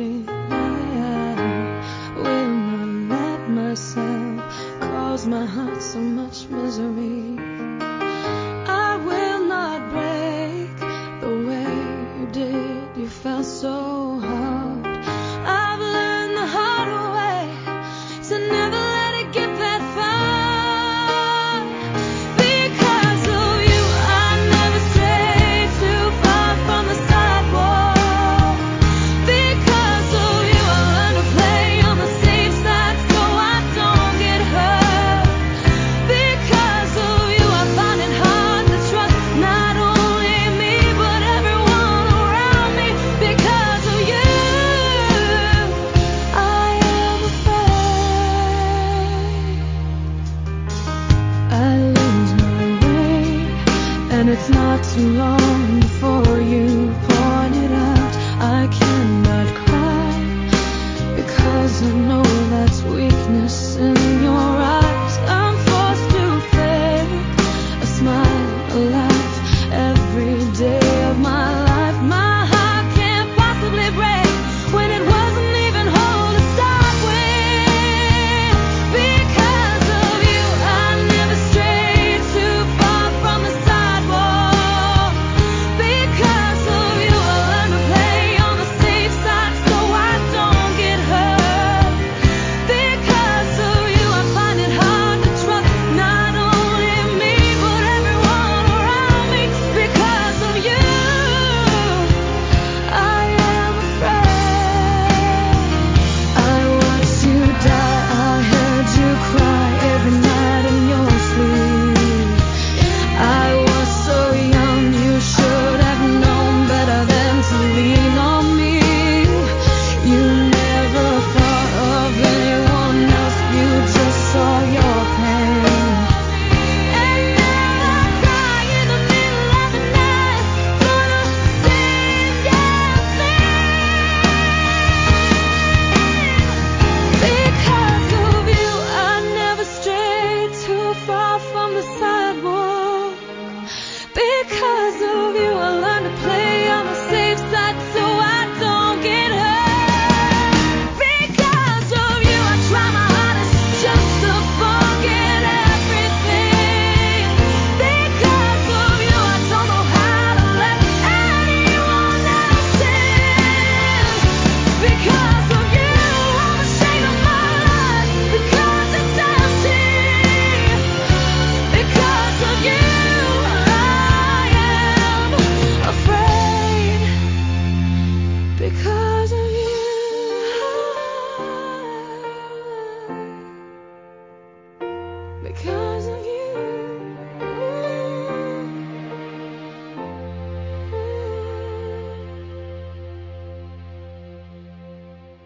I will not let myself cause my heart so much misery. I will not break the way you did. You felt so. It's not too long before you point it out. I can